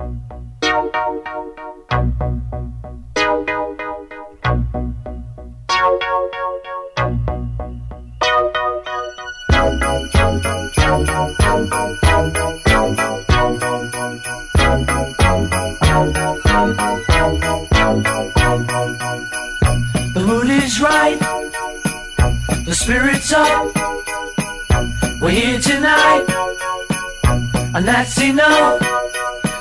The mood is right, the spirit's up. We're here tonight, and that's enough.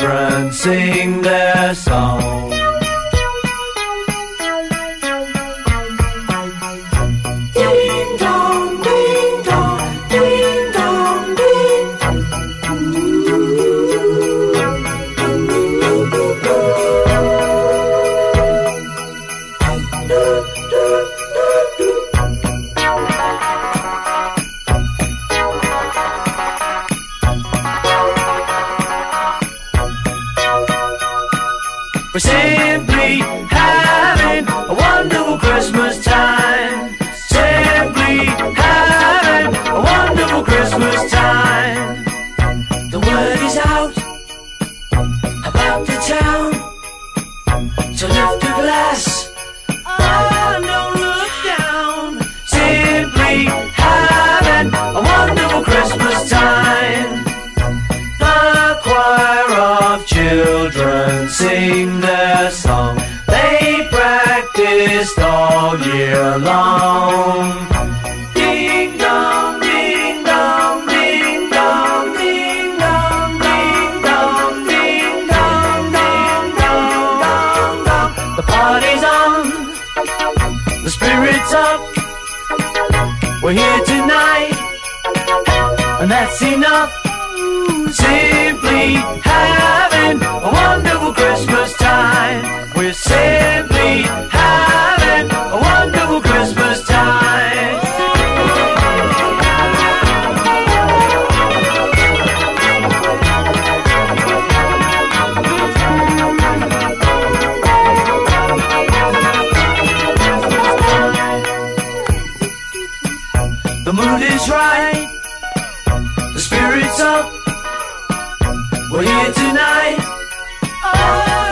children sing their song. We're simply having a wonderful Christmas time. Simply having a wonderful Christmas time. The word is out about the town. So lift a glass. Oh, don't look down. Simply sing their song. They practiced all year long. Ding dong, ding dong, ding dong, ding dong, ding dong, ding dong, ding dong. The party's on, the spirit's up. We're here tonight, and that's enough. Simply having a wonderful Christmas time. We're simply having a wonderful Christmas time. The mood is right, the spirit's up. We're here tonight. Oh.